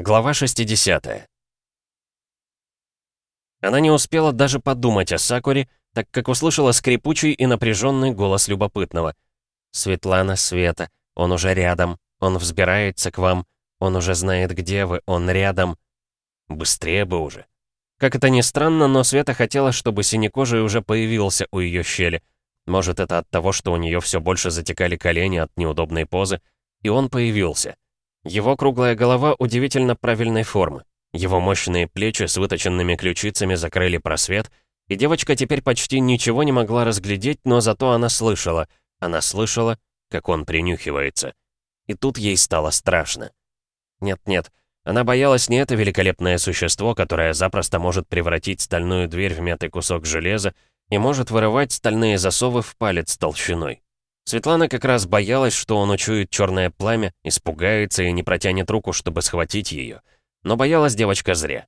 Глава 60 Она не успела даже подумать о Сакуре, так как услышала скрипучий и напряженный голос любопытного. «Светлана, Света, он уже рядом, он взбирается к вам, он уже знает, где вы, он рядом». Быстрее бы уже. Как это ни странно, но Света хотела, чтобы синекожий уже появился у ее щели. Может, это от того, что у нее все больше затекали колени от неудобной позы, и он появился. Его круглая голова удивительно правильной формы. Его мощные плечи с выточенными ключицами закрыли просвет, и девочка теперь почти ничего не могла разглядеть, но зато она слышала. Она слышала, как он принюхивается. И тут ей стало страшно. Нет-нет, она боялась не это великолепное существо, которое запросто может превратить стальную дверь в мятый кусок железа и может вырывать стальные засовы в палец толщиной. Светлана как раз боялась, что он учует черное пламя, испугается и не протянет руку, чтобы схватить ее. Но боялась девочка зря.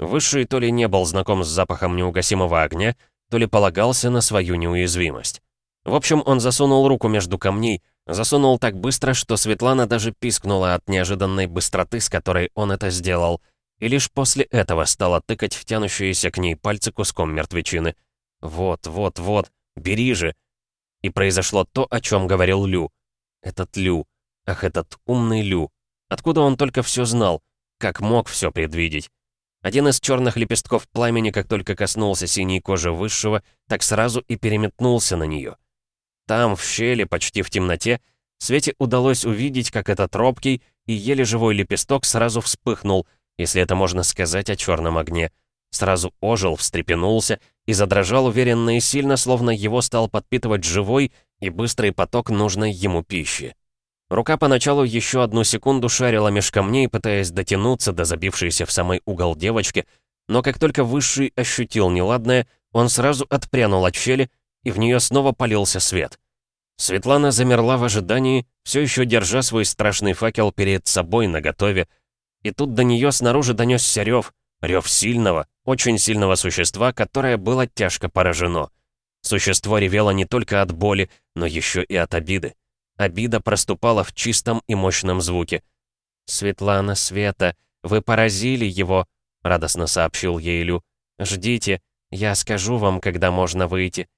Высший то ли не был знаком с запахом неугасимого огня, то ли полагался на свою неуязвимость. В общем, он засунул руку между камней, засунул так быстро, что Светлана даже пискнула от неожиданной быстроты, с которой он это сделал, и лишь после этого стала тыкать в тянущиеся к ней пальцы куском мертвечины. «Вот, вот, вот, бери же!» И произошло то, о чем говорил Лю. Этот Лю. Ах, этот умный Лю. Откуда он только все знал? Как мог все предвидеть? Один из черных лепестков пламени, как только коснулся синей кожи высшего, так сразу и переметнулся на нее. Там, в щели, почти в темноте, Свете удалось увидеть, как этот робкий и еле живой лепесток сразу вспыхнул, если это можно сказать о черном огне. Сразу ожил, встрепенулся и задрожал уверенно и сильно, словно его стал подпитывать живой и быстрый поток нужной ему пищи. Рука поначалу еще одну секунду шарила меж камней, пытаясь дотянуться до забившейся в самый угол девочки, но как только Высший ощутил неладное, он сразу отпрянул от щели, и в нее снова полился свет. Светлана замерла в ожидании, все еще держа свой страшный факел перед собой наготове, и тут до нее снаружи донесся рев, рев сильного, очень сильного существа, которое было тяжко поражено. Существо ревело не только от боли, но еще и от обиды. Обида проступала в чистом и мощном звуке. «Светлана, Света, вы поразили его», — радостно сообщил ей Лю. «Ждите, я скажу вам, когда можно выйти».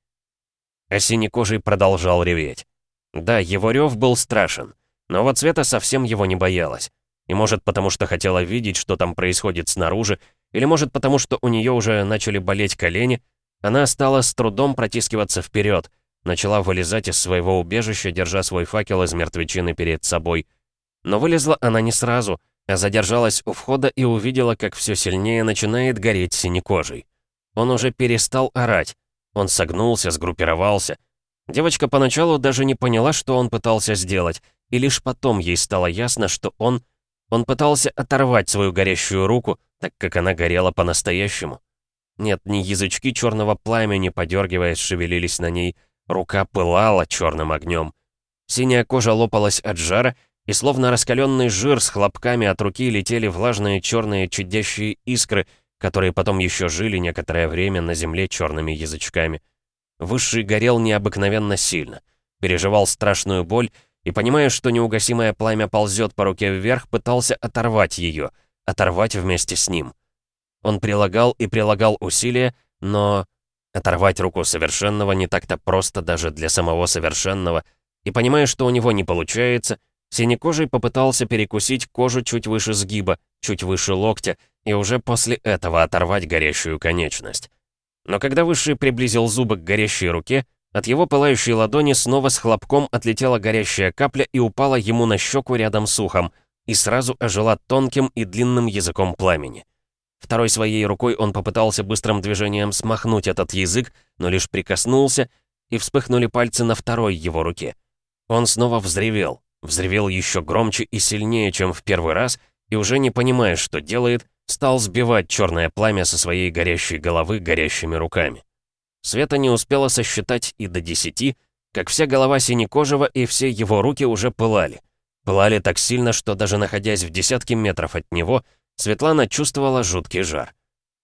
А синекожий продолжал реветь. Да, его рев был страшен, но вот Света совсем его не боялась. И может потому, что хотела видеть, что там происходит снаружи, или может потому, что у нее уже начали болеть колени, она стала с трудом протискиваться вперед, начала вылезать из своего убежища, держа свой факел из мертвечины перед собой. Но вылезла она не сразу, а задержалась у входа и увидела, как все сильнее начинает гореть синекожий. Он уже перестал орать. Он согнулся, сгруппировался. Девочка поначалу даже не поняла, что он пытался сделать, и лишь потом ей стало ясно, что он... Он пытался оторвать свою горящую руку, так как она горела по-настоящему. Нет, ни язычки черного пламени, подергиваясь, шевелились на ней. Рука пылала черным огнем. Синяя кожа лопалась от жара, и словно раскаленный жир с хлопками от руки летели влажные черные чадящие искры, которые потом еще жили некоторое время на земле черными язычками. Высший горел необыкновенно сильно, переживал страшную боль и, понимая, что неугасимое пламя ползет по руке вверх, пытался оторвать ее — оторвать вместе с ним. Он прилагал и прилагал усилия, но оторвать руку совершенного не так-то просто даже для самого совершенного, и понимая, что у него не получается, синекожий попытался перекусить кожу чуть выше сгиба, чуть выше локтя, и уже после этого оторвать горящую конечность. Но когда Высший приблизил зубы к горящей руке, от его пылающей ладони снова с хлопком отлетела горящая капля и упала ему на щеку рядом с ухом, и сразу ожила тонким и длинным языком пламени. Второй своей рукой он попытался быстрым движением смахнуть этот язык, но лишь прикоснулся, и вспыхнули пальцы на второй его руке. Он снова взревел, взревел еще громче и сильнее, чем в первый раз, и уже не понимая, что делает, стал сбивать черное пламя со своей горящей головы горящими руками. Света не успела сосчитать и до десяти, как вся голова синекожего и все его руки уже пылали — Пылали так сильно, что даже находясь в десятке метров от него, Светлана чувствовала жуткий жар.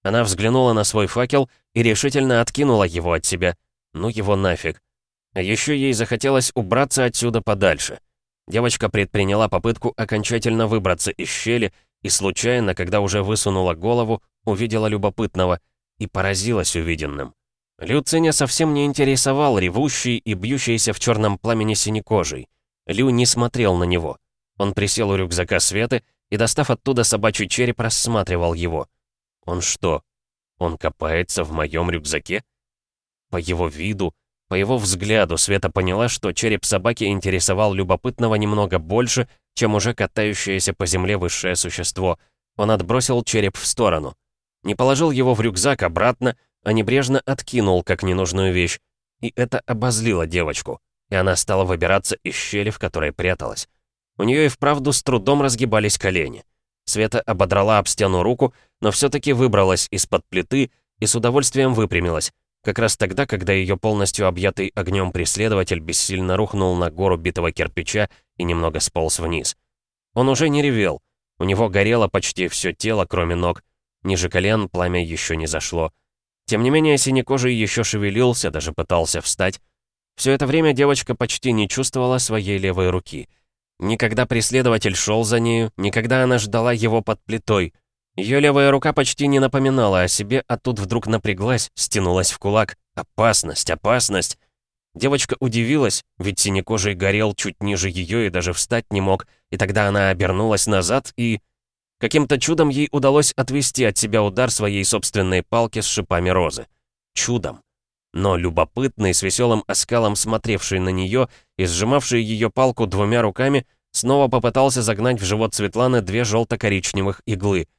Она взглянула на свой факел и решительно откинула его от себя. Ну его нафиг. А еще ей захотелось убраться отсюда подальше. Девочка предприняла попытку окончательно выбраться из щели и случайно, когда уже высунула голову, увидела любопытного и поразилась увиденным. Люциня совсем не интересовал ревущий и бьющийся в черном пламени синекожий. Лю не смотрел на него. Он присел у рюкзака Светы и, достав оттуда собачий череп, рассматривал его. Он что, он копается в моем рюкзаке? По его виду, по его взгляду Света поняла, что череп собаки интересовал любопытного немного больше, чем уже катающееся по земле высшее существо. Он отбросил череп в сторону. Не положил его в рюкзак обратно, а небрежно откинул, как ненужную вещь. И это обозлило девочку, и она стала выбираться из щели, в которой пряталась. У нее и вправду с трудом разгибались колени. Света ободрала об стену руку, но все-таки выбралась из-под плиты и с удовольствием выпрямилась. Как раз тогда, когда ее полностью объятый огнем преследователь бессильно рухнул на гору битого кирпича и немного сполз вниз. Он уже не ревел. У него горело почти все тело, кроме ног. Ниже колен пламя еще не зашло. Тем не менее, синекожий еще шевелился, даже пытался встать. Все это время девочка почти не чувствовала своей левой руки. Никогда преследователь шел за нею, никогда она ждала его под плитой — ее левая рука почти не напоминала о себе, а тут вдруг напряглась, стянулась в кулак. Опасность, опасность. Девочка удивилась, ведь синекожий горел чуть ниже ее и даже встать не мог, и тогда она обернулась назад и... Каким-то чудом ей удалось отвести от себя удар своей собственной палки с шипами розы. Чудом. Но любопытный, с веселым оскалом смотревший на нее и сжимавший ее палку двумя руками, снова попытался загнать в живот Светланы две желто-коричневых иглы —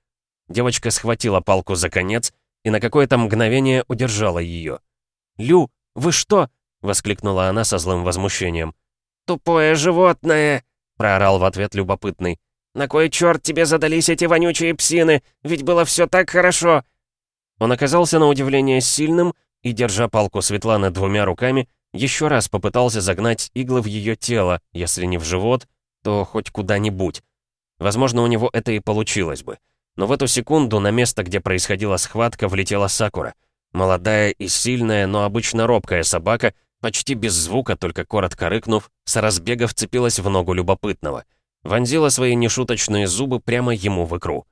Девочка схватила палку за конец и на какое-то мгновение удержала ее. «Лю, вы что?» — воскликнула она со злым возмущением. «Тупое животное!» — проорал в ответ любопытный. «На кой черт тебе задались эти вонючие псины? Ведь было все так хорошо!» Он оказался на удивление сильным и, держа палку Светланы двумя руками, еще раз попытался загнать иглы в ее тело, если не в живот, то хоть куда-нибудь. Возможно, у него это и получилось бы. Но в эту секунду на место, где происходила схватка, влетела Сакура. Молодая и сильная, но обычно робкая собака, почти без звука, только коротко рыкнув, с разбега вцепилась в ногу любопытного. Вонзила свои нешуточные зубы прямо ему в икру.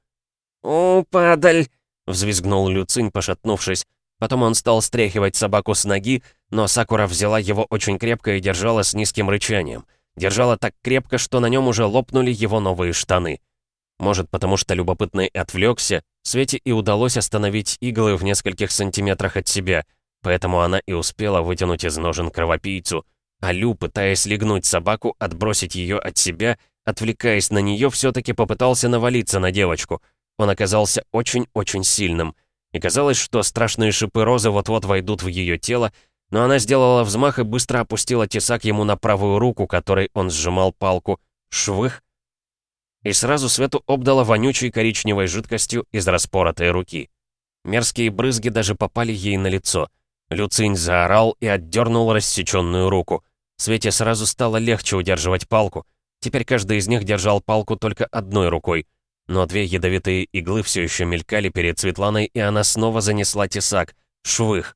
«О, падаль!» — взвизгнул Люцинь, пошатнувшись. Потом он стал стряхивать собаку с ноги, но Сакура взяла его очень крепко и держала с низким рычанием. Держала так крепко, что на нем уже лопнули его новые штаны. Может, потому что любопытный отвлекся, Свете и удалось остановить иглы в нескольких сантиметрах от себя, поэтому она и успела вытянуть из ножен кровопийцу. А Лю, пытаясь легнуть собаку, отбросить ее от себя, отвлекаясь на нее, все-таки попытался навалиться на девочку. Он оказался очень-очень сильным. И казалось, что страшные шипы розы вот-вот войдут в ее тело, но она сделала взмах и быстро опустила тесак ему на правую руку, которой он сжимал палку. Швых, и сразу Свету обдала вонючей коричневой жидкостью из распоротой руки. Мерзкие брызги даже попали ей на лицо. Люцинь заорал и отдернул рассеченную руку. Свете сразу стало легче удерживать палку. Теперь каждый из них держал палку только одной рукой. Но две ядовитые иглы все еще мелькали перед Светланой, и она снова занесла тесак. Швых.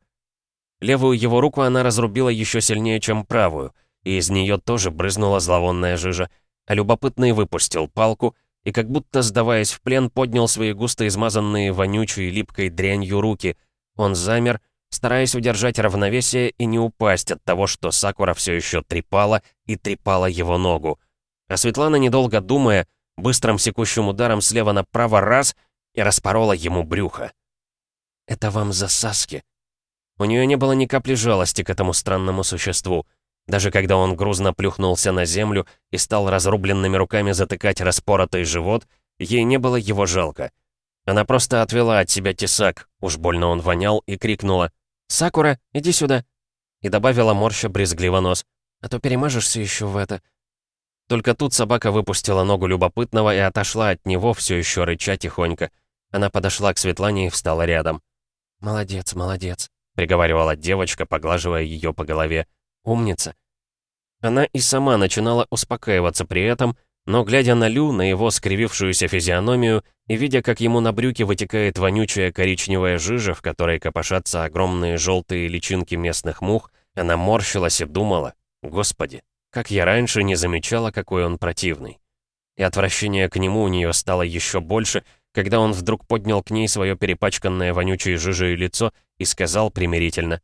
Левую его руку она разрубила еще сильнее, чем правую, и из нее тоже брызнула зловонная жижа а любопытный выпустил палку и, как будто сдаваясь в плен, поднял свои густо измазанные вонючей липкой дрянью руки. Он замер, стараясь удержать равновесие и не упасть от того, что Сакура все еще трепала и трепала его ногу. А Светлана, недолго думая, быстрым секущим ударом слева направо раз и распорола ему брюхо. «Это вам за Саски». У нее не было ни капли жалости к этому странному существу. Даже когда он грузно плюхнулся на землю и стал разрубленными руками затыкать распоротый живот, ей не было его жалко. Она просто отвела от себя тесак, уж больно он вонял, и крикнула «Сакура, иди сюда!» и добавила морща брезгливо нос «А то перемажешься еще в это». Только тут собака выпустила ногу любопытного и отошла от него, все еще рыча тихонько. Она подошла к Светлане и встала рядом. «Молодец, молодец», — приговаривала девочка, поглаживая ее по голове. Умница. Она и сама начинала успокаиваться при этом, но, глядя на Лю, на его скривившуюся физиономию и видя, как ему на брюке вытекает вонючая коричневая жижа, в которой копошатся огромные желтые личинки местных мух, она морщилась и думала, «Господи, как я раньше не замечала, какой он противный». И отвращение к нему у нее стало еще больше, когда он вдруг поднял к ней свое перепачканное вонючей жижей лицо и сказал примирительно.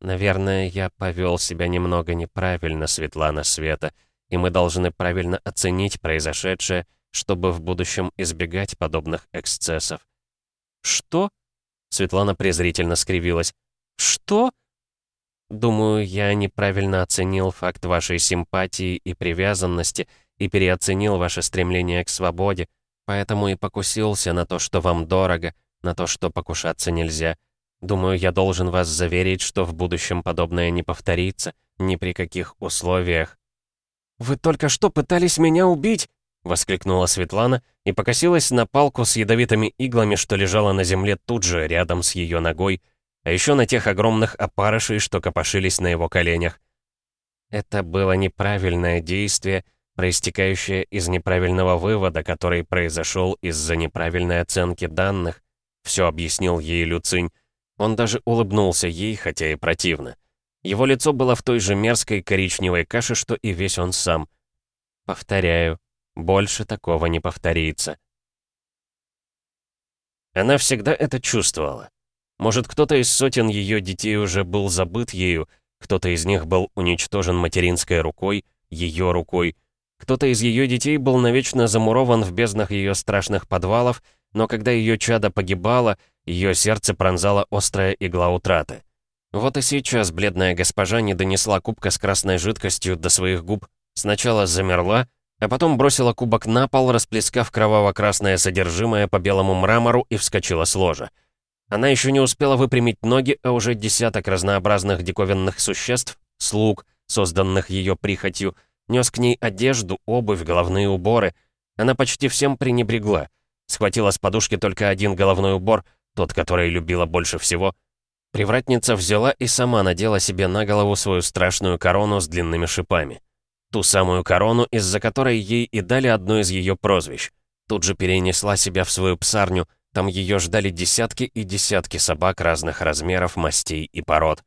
«Наверное, я повел себя немного неправильно, Светлана Света, и мы должны правильно оценить произошедшее, чтобы в будущем избегать подобных эксцессов». «Что?» — Светлана презрительно скривилась. «Что?» «Думаю, я неправильно оценил факт вашей симпатии и привязанности и переоценил ваше стремление к свободе, поэтому и покусился на то, что вам дорого, на то, что покушаться нельзя. Думаю, я должен вас заверить, что в будущем подобное не повторится, ни при каких условиях». «Вы только что пытались меня убить!» — воскликнула Светлана и покосилась на палку с ядовитыми иглами, что лежала на земле тут же, рядом с ее ногой, а еще на тех огромных опарышей, что копошились на его коленях. Это было неправильное действие, проистекающее из неправильного вывода, который произошел из-за неправильной оценки данных, все объяснил ей Люцинь. Он даже улыбнулся ей, хотя и противно. Его лицо было в той же мерзкой коричневой каше, что и весь он сам. Повторяю, больше такого не повторится. Она всегда это чувствовала. Может, кто-то из сотен ее детей уже был забыт ею, кто-то из них был уничтожен материнской рукой, ее рукой, кто-то из ее детей был навечно замурован в безднах ее страшных подвалов, но когда ее чадо погибало, ее сердце пронзала острая игла утраты. Вот и сейчас бледная госпожа не донесла кубка с красной жидкостью до своих губ, сначала замерла, а потом бросила кубок на пол, расплескав кроваво-красное содержимое по белому мрамору и вскочила с ложа. Она еще не успела выпрямить ноги, а уже десяток разнообразных диковинных существ, слуг, созданных ее прихотью, нес к ней одежду, обувь, головные уборы. Она почти всем пренебрегла. Схватила с подушки только один головной убор, тот, который любила больше всего. Привратница взяла и сама надела себе на голову свою страшную корону с длинными шипами. Ту самую корону, из-за которой ей и дали одно из ее прозвищ. Тут же перенесла себя в свою псарню, там ее ждали десятки и десятки собак разных размеров, мастей и пород.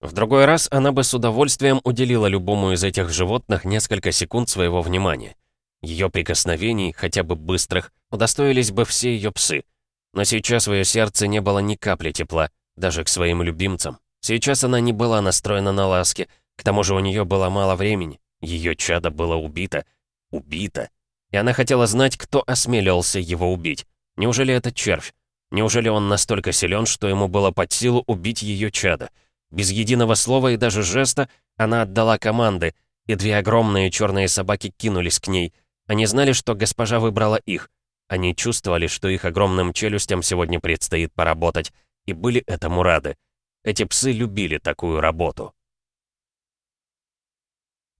В другой раз она бы с удовольствием уделила любому из этих животных несколько секунд своего внимания. Ее прикосновений, хотя бы быстрых, удостоились бы все ее псы. Но сейчас в ее сердце не было ни капли тепла, даже к своим любимцам. Сейчас она не была настроена на ласки, к тому же у нее было мало времени. Ее чадо было убито. Убито. И она хотела знать, кто осмелился его убить. Неужели это червь? Неужели он настолько силен, что ему было под силу убить ее чадо? Без единого слова и даже жеста она отдала команды, и две огромные черные собаки кинулись к ней. Они знали, что госпожа выбрала их. Они чувствовали, что их огромным челюстям сегодня предстоит поработать, и были этому рады. Эти псы любили такую работу.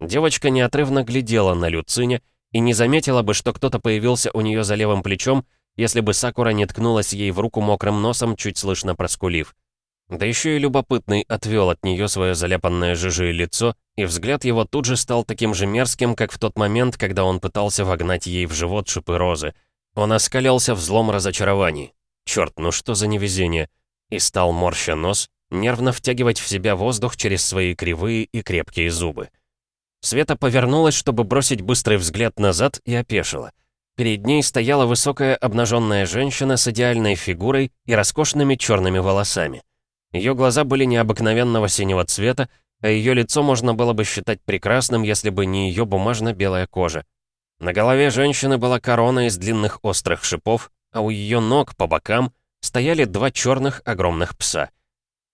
Девочка неотрывно глядела на Люциня и не заметила бы, что кто-то появился у нее за левым плечом, если бы Сакура не ткнулась ей в руку мокрым носом, чуть слышно проскулив. Да еще и любопытный отвел от нее свое заляпанное жижей лицо, и взгляд его тут же стал таким же мерзким, как в тот момент, когда он пытался вогнать ей в живот шипы розы. Он оскалялся в злом разочаровании. Черт, ну что за невезение! И стал морща нос, нервно втягивать в себя воздух через свои кривые и крепкие зубы. Света повернулась, чтобы бросить быстрый взгляд назад, и опешила. Перед ней стояла высокая обнаженная женщина с идеальной фигурой и роскошными черными волосами. Ее глаза были необыкновенного синего цвета, а ее лицо можно было бы считать прекрасным, если бы не ее бумажно-белая кожа. На голове женщины была корона из длинных острых шипов, а у ее ног по бокам стояли два черных огромных пса —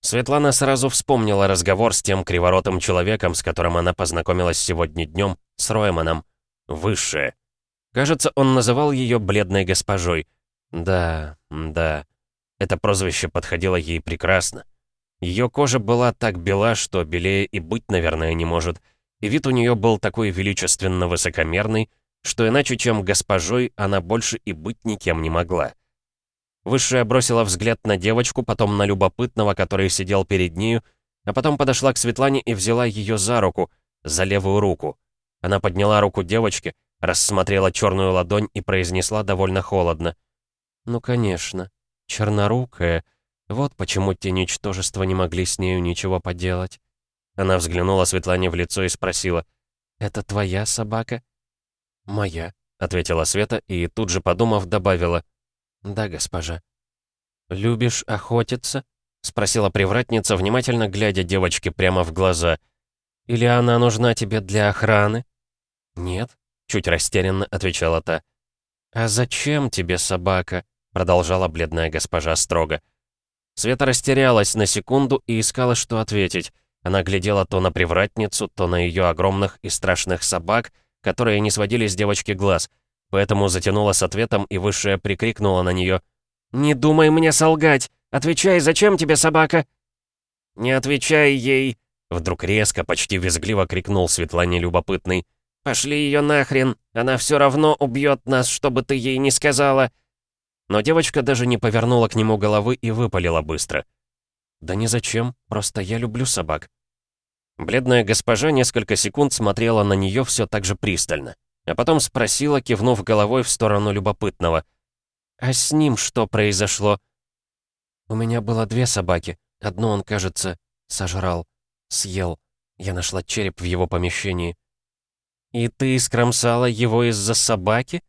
Светлана сразу вспомнила разговор с тем криворотым человеком, с которым она познакомилась сегодня днем, с Ройманом. Высшая. Кажется, он называл ее бледной госпожой. Да, да. Это прозвище подходило ей прекрасно. Ее кожа была так бела, что белее и быть, наверное, не может. И вид у нее был такой величественно высокомерный, что иначе, чем госпожой, она больше и быть никем не могла. Высшая бросила взгляд на девочку, потом на любопытного, который сидел перед нею, а потом подошла к Светлане и взяла ее за руку, за левую руку. Она подняла руку девочки, рассмотрела черную ладонь и произнесла довольно холодно. «Ну, конечно, чернорукая. Вот почему те ничтожества не могли с нею ничего поделать». Она взглянула Светлане в лицо и спросила, «Это твоя собака?» «Моя», ответила Света и, тут же подумав, добавила. «Да, госпожа». «Любишь охотиться?» — спросила привратница, внимательно глядя девочке прямо в глаза. «Или она нужна тебе для охраны?» «Нет», — чуть растерянно отвечала та. «А зачем тебе собака?» — продолжала бледная госпожа строго. Света растерялась на секунду и искала, что ответить. Она глядела то на привратницу, то на ее огромных и страшных собак, которые не сводили с девочки глаз, поэтому затянула с ответом и высшая прикрикнула на нее. «Не думай мне солгать! Отвечай, зачем тебе собака?» «Не отвечай ей!» Вдруг резко, почти визгливо крикнул Светлане любопытный. «Пошли ее нахрен! Она все равно убьет нас, чтобы ты ей не сказала!» Но девочка даже не повернула к нему головы и выпалила быстро. «Да ни зачем, просто я люблю собак». Бледная госпожа несколько секунд смотрела на нее все так же пристально, а потом спросила, кивнув головой в сторону любопытного. «А с ним что произошло?» «У меня было две собаки. Одну он, кажется, сожрал, съел. Я нашла череп в его помещении». «И ты скромсала его из-за собаки?»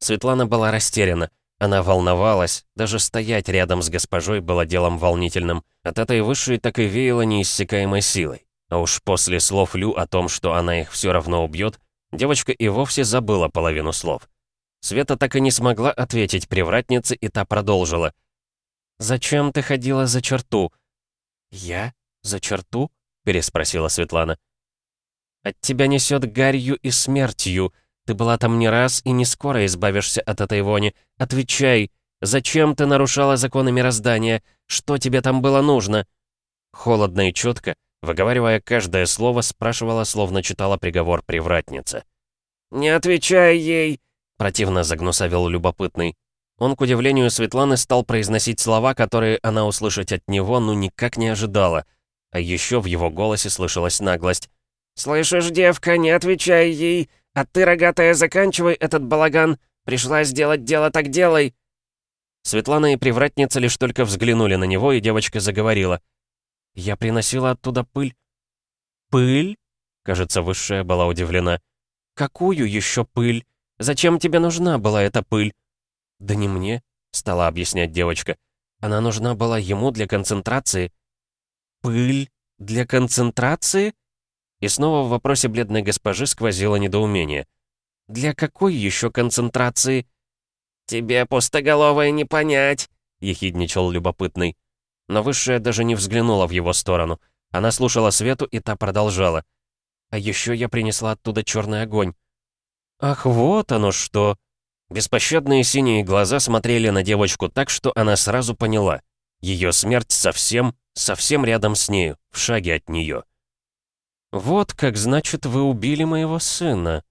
Светлана была растеряна. Она волновалась, даже стоять рядом с госпожой было делом волнительным. От этой высшей так и веяло неиссякаемой силой. А уж после слов Лю о том, что она их все равно убьет, девочка и вовсе забыла половину слов. Света так и не смогла ответить привратнице, и та продолжила. «Зачем ты ходила за черту?» «Я? За черту?» — переспросила Светлана. «От тебя несет гарью и смертью», ты была там не раз и не скоро избавишься от этой вони. Отвечай, зачем ты нарушала законы мироздания? Что тебе там было нужно?» Холодно и четко, выговаривая каждое слово, спрашивала, словно читала приговор привратница. «Не отвечай ей!» — противно загнусавил любопытный. Он, к удивлению Светланы, стал произносить слова, которые она услышать от него ну никак не ожидала. А еще в его голосе слышалась наглость. «Слышишь, девка, не отвечай ей! «А ты, рогатая, заканчивай этот балаган! Пришла сделать дело, так делай!» Светлана и привратница лишь только взглянули на него, и девочка заговорила. «Я приносила оттуда пыль». «Пыль?» Кажется, высшая была удивлена. «Какую еще пыль? Зачем тебе нужна была эта пыль?» «Да не мне», — стала объяснять девочка. «Она нужна была ему для концентрации». «Пыль для концентрации?» И снова в вопросе бледной госпожи сквозило недоумение. «Для какой еще концентрации?» «Тебе, пустоголовая, не понять», — ехидничал любопытный. Но высшая даже не взглянула в его сторону. Она слушала Свету, и та продолжала. «А еще я принесла оттуда черный огонь». «Ах, вот оно что!» Беспощадные синие глаза смотрели на девочку так, что она сразу поняла. Ее смерть совсем, совсем рядом с нею, в шаге от нее. «Вот как, значит, вы убили моего сына».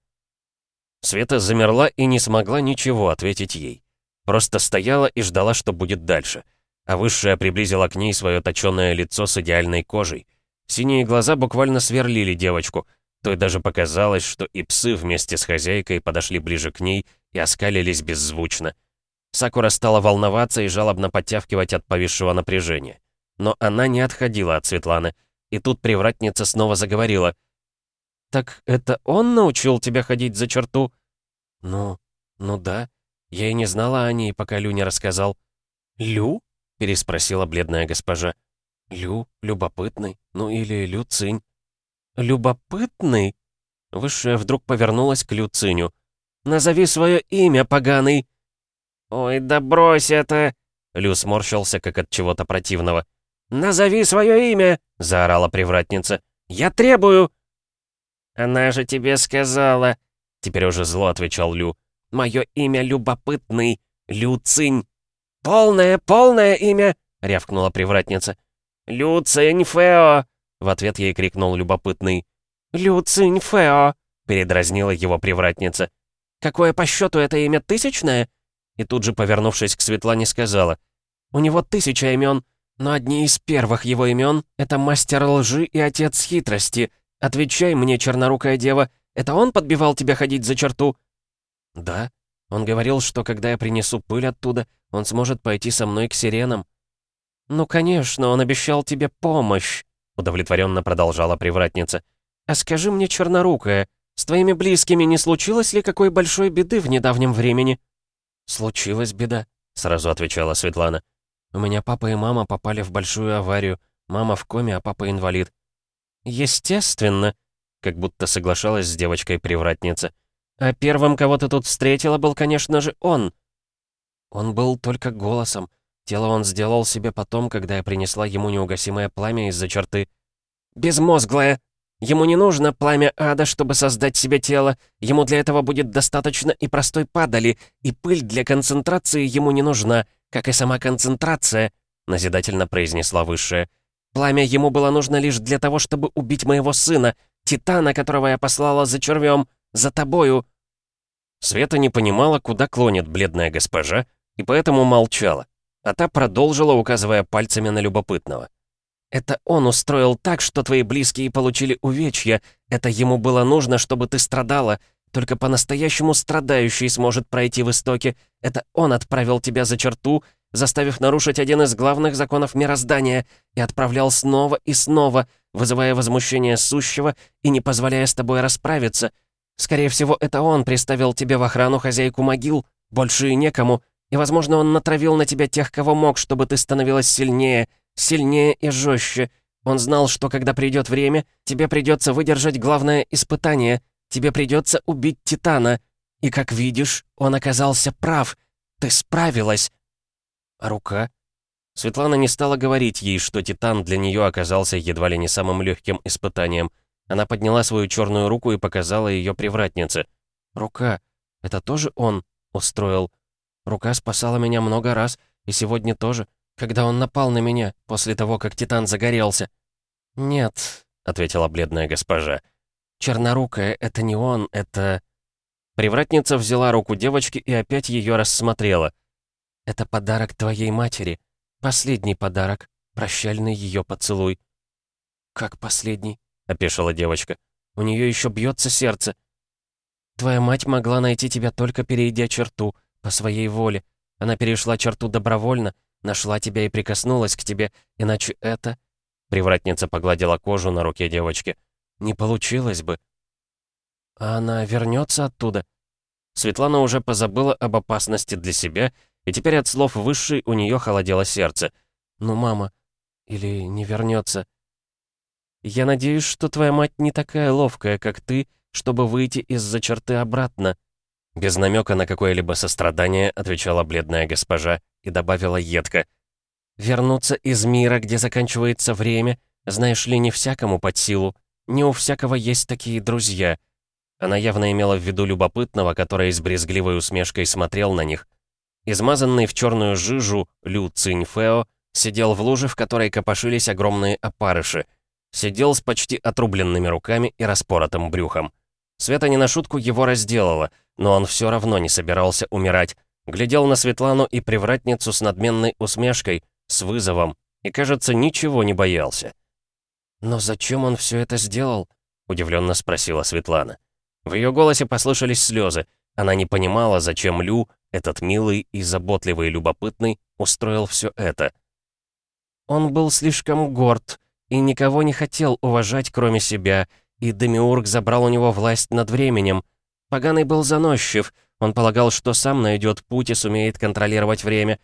Света замерла и не смогла ничего ответить ей. Просто стояла и ждала, что будет дальше. А высшая приблизила к ней свое точёное лицо с идеальной кожей. Синие глаза буквально сверлили девочку. То и даже показалось, что и псы вместе с хозяйкой подошли ближе к ней и оскалились беззвучно. Сакура стала волноваться и жалобно подтягивать от повисшего напряжения. Но она не отходила от Светланы — и тут привратница снова заговорила. «Так это он научил тебя ходить за черту?» «Ну, ну да. Я и не знала о ней, пока Лю не рассказал». «Лю?» — переспросила бледная госпожа. «Лю, любопытный, ну или Лю Цинь». «Любопытный?» Высшая вдруг повернулась к Лю Циню. «Назови свое имя, поганый!» «Ой, да брось это!» Лю сморщился, как от чего-то противного. «Назови свое имя!» — заорала привратница. «Я требую!» «Она же тебе сказала!» Теперь уже зло отвечал Лю. «Мое имя любопытный, Лю Цинь!» «Полное, полное имя!» — рявкнула привратница. «Лю Цинь Фео!» — в ответ ей крикнул любопытный. «Лю Цинь Фео!» — передразнила его привратница. «Какое по счету это имя тысячное?» И тут же, повернувшись к Светлане, сказала. «У него тысяча имен, но одни из первых его имен — это мастер лжи и отец хитрости. Отвечай мне, чернорукая дева, это он подбивал тебя ходить за черту?» «Да. Он говорил, что когда я принесу пыль оттуда, он сможет пойти со мной к сиренам». «Ну, конечно, он обещал тебе помощь», — удовлетворенно продолжала привратница. «А скажи мне, чернорукая, С твоими близкими не случилось ли какой большой беды в недавнем времени?» «Случилась беда», — сразу отвечала Светлана. «У меня папа и мама попали в большую аварию. Мама в коме, а папа инвалид». «Естественно», — как будто соглашалась с девочкой-привратница. «А первым, кого ты тут встретила, был, конечно же, он». Он был только голосом. Тело он сделал себе потом, когда я принесла ему неугасимое пламя из-за черты. «Безмозглое! Ему не нужно пламя ада, чтобы создать себе тело. Ему для этого будет достаточно и простой падали, и пыль для концентрации ему не нужна, как и сама концентрация», — назидательно произнесла Высшая. «Пламя ему было нужно лишь для того, чтобы убить моего сына, Титана, которого я послала за червем, за тобою». Света не понимала, куда клонит бледная госпожа, и поэтому молчала а та продолжила, указывая пальцами на любопытного. «Это он устроил так, что твои близкие получили увечья. Это ему было нужно, чтобы ты страдала. Только по-настоящему страдающий сможет пройти в истоке. Это он отправил тебя за черту, заставив нарушить один из главных законов мироздания, и отправлял снова и снова, вызывая возмущение сущего и не позволяя с тобой расправиться. Скорее всего, это он приставил тебе в охрану хозяйку могил. Больше и некому, и, возможно, он натравил на тебя тех, кого мог, чтобы ты становилась сильнее, сильнее и жестче. Он знал, что когда придет время, тебе придется выдержать главное испытание. Тебе придется убить Титана. И, как видишь, он оказался прав. Ты справилась. А рука? Светлана не стала говорить ей, что Титан для нее оказался едва ли не самым легким испытанием. Она подняла свою черную руку и показала ее привратнице. «Рука. Это тоже он устроил?» Рука спасала меня много раз, и сегодня тоже, когда он напал на меня, после того, как Титан загорелся». «Нет», — ответила бледная госпожа. «Чернорукая — это не он, это...» Привратница взяла руку девочки и опять ее рассмотрела. «Это подарок твоей матери. Последний подарок. Прощальный ее поцелуй». «Как последний?» — опешила девочка. «У нее еще бьется сердце». «Твоя мать могла найти тебя только перейдя черту», по своей воле. Она перешла черту добровольно, нашла тебя и прикоснулась к тебе, иначе это...» Привратница погладила кожу на руке девочки. «Не получилось бы». «А она вернется оттуда?» Светлана уже позабыла об опасности для себя, и теперь от слов высшей у нее холодело сердце. «Ну, мама, или не вернется?» «Я надеюсь, что твоя мать не такая ловкая, как ты, чтобы выйти из-за черты обратно», без намека на какое-либо сострадание отвечала бледная госпожа и добавила едко. «Вернуться из мира, где заканчивается время, знаешь ли, не всякому под силу. Не у всякого есть такие друзья». Она явно имела в виду любопытного, который с брезгливой усмешкой смотрел на них. Измазанный в черную жижу Лю Циньфео сидел в луже, в которой копошились огромные опарыши. Сидел с почти отрубленными руками и распоротым брюхом. Света не на шутку его разделала, но он все равно не собирался умирать. Глядел на Светлану и привратницу с надменной усмешкой, с вызовом, и, кажется, ничего не боялся. «Но зачем он все это сделал?» — удивленно спросила Светлана. В ее голосе послышались слезы. Она не понимала, зачем Лю, этот милый и заботливый любопытный, устроил все это. Он был слишком горд и никого не хотел уважать, кроме себя, и Демиург забрал у него власть над временем. Поганый был заносчив, он полагал, что сам найдет путь и сумеет контролировать время.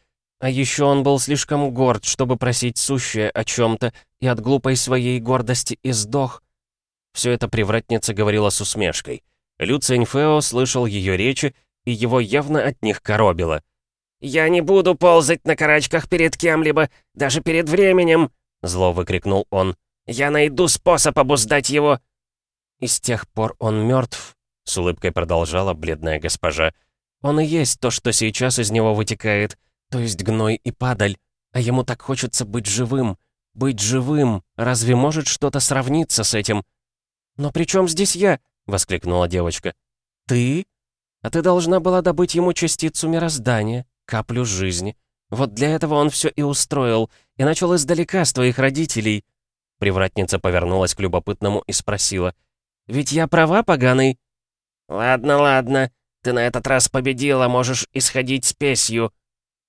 А еще он был слишком горд, чтобы просить сущее о чем-то, и от глупой своей гордости и сдох. Все это привратница говорила с усмешкой. Люцинь Фео слышал ее речи, и его явно от них коробило. «Я не буду ползать на карачках перед кем-либо, даже перед временем!» Зло выкрикнул он. «Я найду способ обуздать его!» «И с тех пор он мертв», — с улыбкой продолжала бледная госпожа. «Он и есть то, что сейчас из него вытекает, то есть гной и падаль. А ему так хочется быть живым. Быть живым. Разве может что-то сравниться с этим?» «Но при чем здесь я?» — воскликнула девочка. «Ты? А ты должна была добыть ему частицу мироздания, каплю жизни. Вот для этого он все и устроил, и начал издалека с твоих родителей». Привратница повернулась к любопытному и спросила. Ведь я права, поганый?» «Ладно, ладно. Ты на этот раз победила, можешь исходить спесью».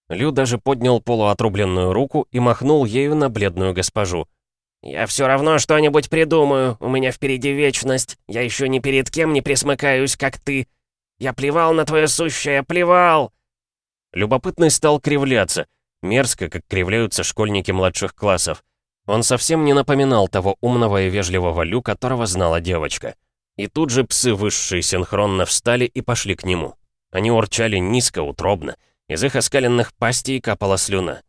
Лю даже поднял полуотрубленную руку и махнул ею на бледную госпожу. «Я все равно что-нибудь придумаю. У меня впереди вечность. Я еще ни перед кем не присмыкаюсь, как ты. Я плевал на твое сущее, плевал!» Любопытный стал кривляться. Мерзко, как кривляются школьники младших классов. Он совсем не напоминал того умного и вежливого Лю, которого знала девочка. И тут же псы высшие синхронно встали и пошли к нему. Они урчали низко, утробно. Из их оскаленных пастей капала слюна.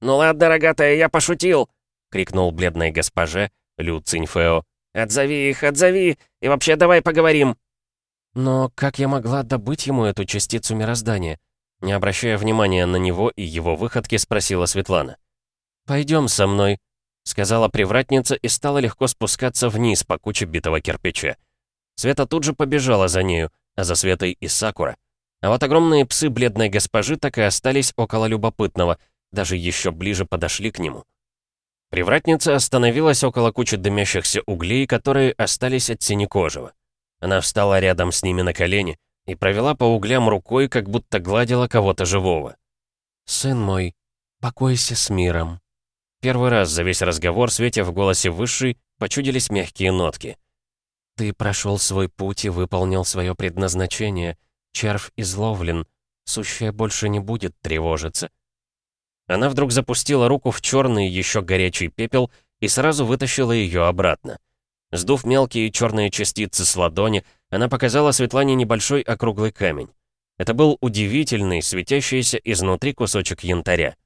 «Ну ладно, рогатая, я пошутил!» — крикнул бледной госпоже Лю Циньфео. «Отзови их, отзови! И вообще давай поговорим!» «Но как я могла добыть ему эту частицу мироздания?» Не обращая внимания на него и его выходки, спросила Светлана. «Пойдем со мной», — сказала привратница и стала легко спускаться вниз по куче битого кирпича. Света тут же побежала за нею, а за Светой и Сакура. А вот огромные псы бледной госпожи так и остались около любопытного, даже еще ближе подошли к нему. Привратница остановилась около кучи дымящихся углей, которые остались от синекожего. Она встала рядом с ними на колени и провела по углям рукой, как будто гладила кого-то живого. «Сын мой, покойся с миром». Первый раз за весь разговор Свете в голосе Высшей почудились мягкие нотки. «Ты прошел свой путь и выполнил свое предназначение. Червь изловлен. Сущее больше не будет тревожиться. Она вдруг запустила руку в черный, еще горячий пепел и сразу вытащила ее обратно. Сдув мелкие черные частицы с ладони, она показала Светлане небольшой округлый камень. Это был удивительный, светящийся изнутри кусочек янтаря.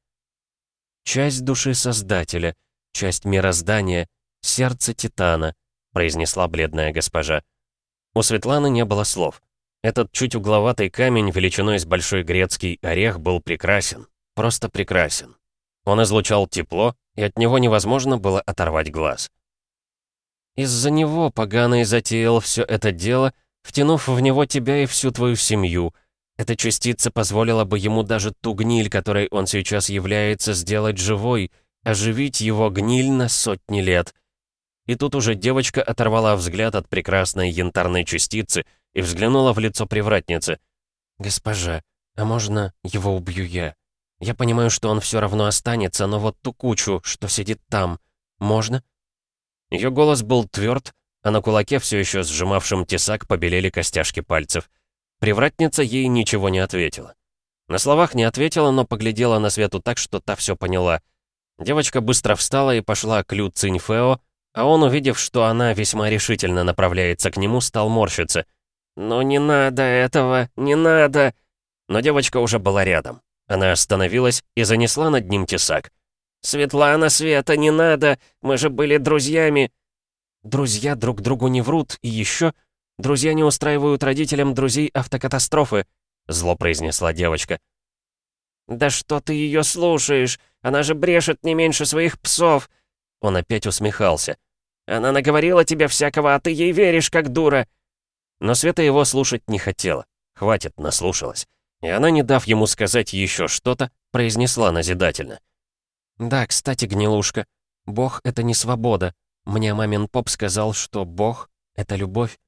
«Часть души Создателя, часть мироздания, сердце Титана», произнесла бледная госпожа. У Светланы не было слов. Этот чуть угловатый камень величиной с большой грецкий орех был прекрасен просто прекрасен. Он излучал тепло, и от него невозможно было оторвать глаз. Из-за него поганый затеял все это дело, втянув в него тебя и всю твою семью. Эта частица позволила бы ему даже ту гниль, которой он сейчас является, сделать живой, оживить его гниль на сотни лет. И тут уже девочка оторвала взгляд от прекрасной янтарной частицы и взглянула в лицо привратницы. «Госпожа, а можно его убью я?» Я понимаю, что он все равно останется, но вот ту кучу, что сидит там, можно?» Ее голос был тверд, а на кулаке, все еще сжимавшем тесак, побелели костяшки пальцев. Привратница ей ничего не ответила. На словах не ответила, но поглядела на Свету так, что та все поняла. Девочка быстро встала и пошла к Лю Циньфео, а он, увидев, что она весьма решительно направляется к нему, стал морщиться. «Ну не надо этого, не надо!» Но девочка уже была рядом. Она остановилась и занесла над ним тесак. «Светлана, Света, не надо! Мы же были друзьями!» «Друзья друг другу не врут, и еще друзья не устраивают родителям друзей автокатастрофы», зло произнесла девочка. «Да что ты ее слушаешь? Она же брешет не меньше своих псов!» Он опять усмехался. «Она наговорила тебе всякого, а ты ей веришь, как дура!» Но Света его слушать не хотела. Хватит, наслушалась. И она, не дав ему сказать еще что-то, произнесла назидательно. «Да, кстати, гнилушка, Бог — это не свобода. Мне мамин поп сказал, что Бог — это любовь».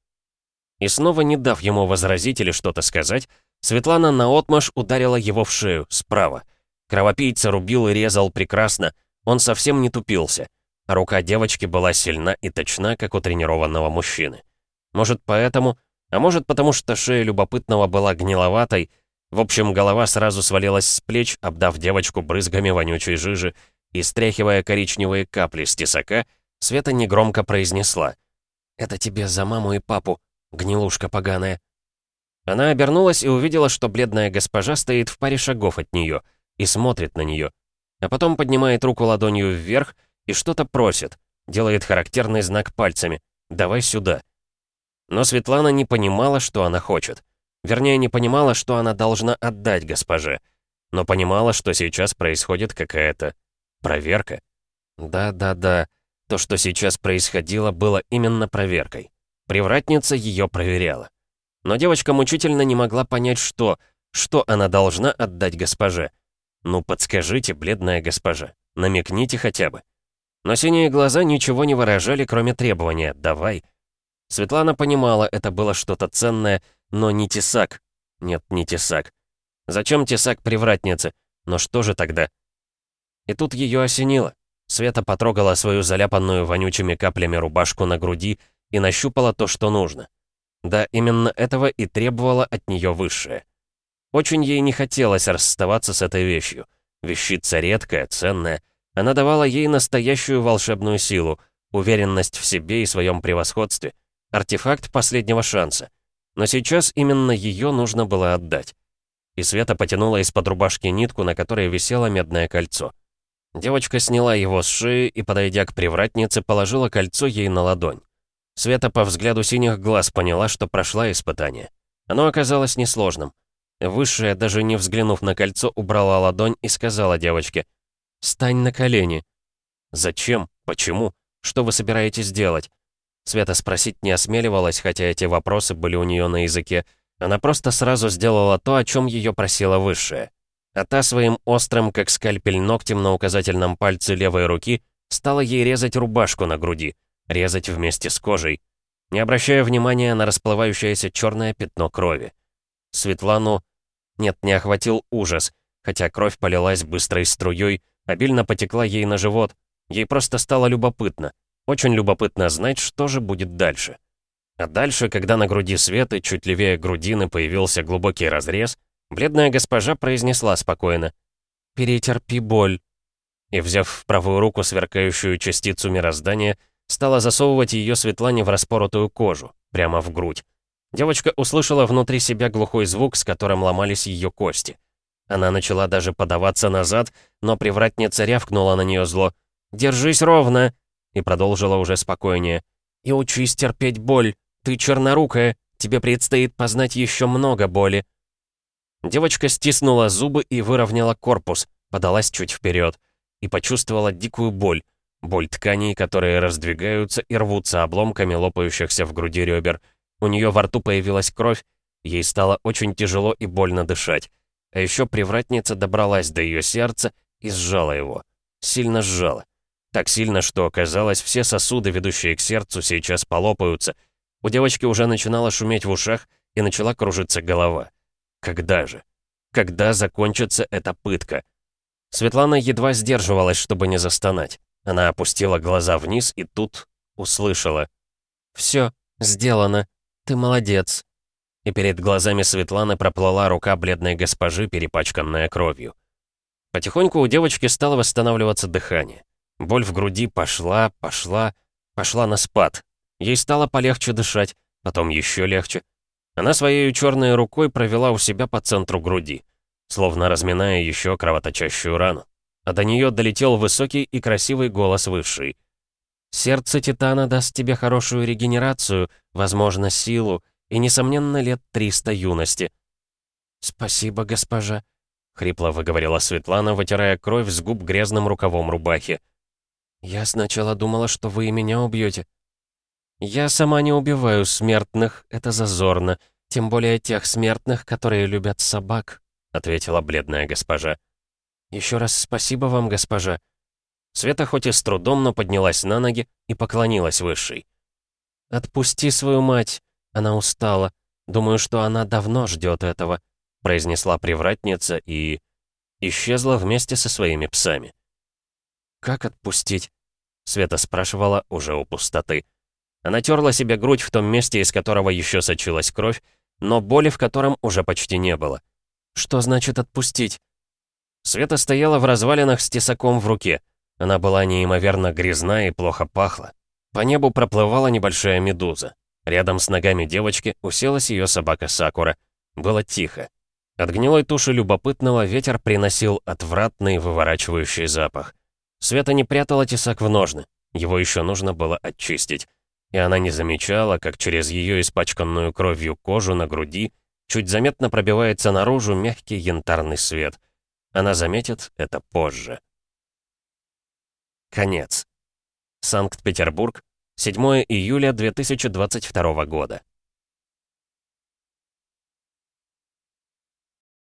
И снова, не дав ему возразить или что-то сказать, Светлана наотмашь ударила его в шею, справа. Кровопийца рубил и резал прекрасно, он совсем не тупился. А рука девочки была сильна и точна, как у тренированного мужчины. Может, поэтому, а может, потому что шея любопытного была гниловатой, в общем, голова сразу свалилась с плеч, обдав девочку брызгами вонючей жижи, и, стряхивая коричневые капли с тесака, Света негромко произнесла. «Это тебе за маму и папу, гнилушка поганая». Она обернулась и увидела, что бледная госпожа стоит в паре шагов от нее и смотрит на нее, а потом поднимает руку ладонью вверх и что-то просит, делает характерный знак пальцами «давай сюда». Но Светлана не понимала, что она хочет. Вернее, не понимала, что она должна отдать госпоже, но понимала, что сейчас происходит какая-то проверка. Да-да-да, то, что сейчас происходило, было именно проверкой. Привратница ее проверяла. Но девочка мучительно не могла понять, что, что она должна отдать госпоже. Ну, подскажите, бледная госпожа, намекните хотя бы. Но синие глаза ничего не выражали, кроме требования «давай». Светлана понимала, это было что-то ценное, но не тесак. Нет, не тесак. Зачем тесак привратнице? Но что же тогда? И тут ее осенило. Света потрогала свою заляпанную вонючими каплями рубашку на груди и нащупала то, что нужно. Да, именно этого и требовало от нее высшее. Очень ей не хотелось расставаться с этой вещью. Вещица редкая, ценная. Она давала ей настоящую волшебную силу, уверенность в себе и своем превосходстве. Артефакт последнего шанса. Но сейчас именно ее нужно было отдать. И Света потянула из-под рубашки нитку, на которой висело медное кольцо. Девочка сняла его с шеи и, подойдя к привратнице, положила кольцо ей на ладонь. Света по взгляду синих глаз поняла, что прошла испытание. Оно оказалось несложным. Высшая, даже не взглянув на кольцо, убрала ладонь и сказала девочке, «Стань на колени». «Зачем? Почему? Что вы собираетесь делать?» Света спросить не осмеливалась, хотя эти вопросы были у нее на языке. Она просто сразу сделала то, о чем ее просила Высшая. А та своим острым, как скальпель ногтем на указательном пальце левой руки, стала ей резать рубашку на груди, резать вместе с кожей, не обращая внимания на расплывающееся черное пятно крови. Светлану нет, не охватил ужас, хотя кровь полилась быстрой струей, обильно потекла ей на живот. Ей просто стало любопытно. Очень любопытно знать, что же будет дальше. А дальше, когда на груди Светы, чуть левее грудины, появился глубокий разрез, бледная госпожа произнесла спокойно «Перетерпи боль». И, взяв в правую руку сверкающую частицу мироздания, стала засовывать ее Светлане в распоротую кожу, прямо в грудь. Девочка услышала внутри себя глухой звук, с которым ломались ее кости. Она начала даже подаваться назад, но привратница рявкнула на нее зло. «Держись ровно!» И продолжила уже спокойнее. «И учись терпеть боль. Ты чернорукая. Тебе предстоит познать еще много боли». Девочка стиснула зубы и выровняла корпус, подалась чуть вперед и почувствовала дикую боль. Боль тканей, которые раздвигаются и рвутся обломками лопающихся в груди ребер. У нее во рту появилась кровь, ей стало очень тяжело и больно дышать. А еще привратница добралась до ее сердца и сжала его. Сильно сжала. Так сильно, что, казалось, все сосуды, ведущие к сердцу, сейчас полопаются. У девочки уже начинало шуметь в ушах и начала кружиться голова. Когда же? Когда закончится эта пытка? Светлана едва сдерживалась, чтобы не застонать. Она опустила глаза вниз и тут услышала. «Все, сделано. «Ты молодец». И перед глазами Светланы проплыла рука бледной госпожи, перепачканная кровью. Потихоньку у девочки стало восстанавливаться дыхание. Боль в груди пошла, пошла, пошла на спад. Ей стало полегче дышать, потом еще легче. Она своей черной рукой провела у себя по центру груди, словно разминая еще кровоточащую рану. А до нее долетел высокий и красивый голос высший — Сердце Титана даст тебе хорошую регенерацию, возможно, силу и, несомненно, лет 300 юности». «Спасибо, госпожа», — хрипло выговорила Светлана, вытирая кровь с губ грязным рукавом рубахи. «Я сначала думала, что вы и меня убьете». «Я сама не убиваю смертных, это зазорно, тем более тех смертных, которые любят собак», — ответила бледная госпожа. «Еще раз спасибо вам, госпожа. Света хоть и с трудом, но поднялась на ноги и поклонилась Высшей. «Отпусти свою мать, она устала. Думаю, что она давно ждет этого», — произнесла привратница и... исчезла вместе со своими псами. «Как отпустить?» — Света спрашивала уже у пустоты. Она терла себе грудь в том месте, из которого еще сочилась кровь, но боли в котором уже почти не было. «Что значит отпустить?» Света стояла в развалинах с тесаком в руке. Она была неимоверно грязна и плохо пахла. По небу проплывала небольшая медуза. Рядом с ногами девочки уселась ее собака Сакура. Было тихо. От гнилой туши любопытного ветер приносил отвратный выворачивающий запах. Света не прятала тесак в ножны. Его еще нужно было очистить. И она не замечала, как через ее испачканную кровью кожу на груди чуть заметно пробивается наружу мягкий янтарный свет. Она заметит это позже. Конец. Санкт-Петербург, 7 июля 2022 года.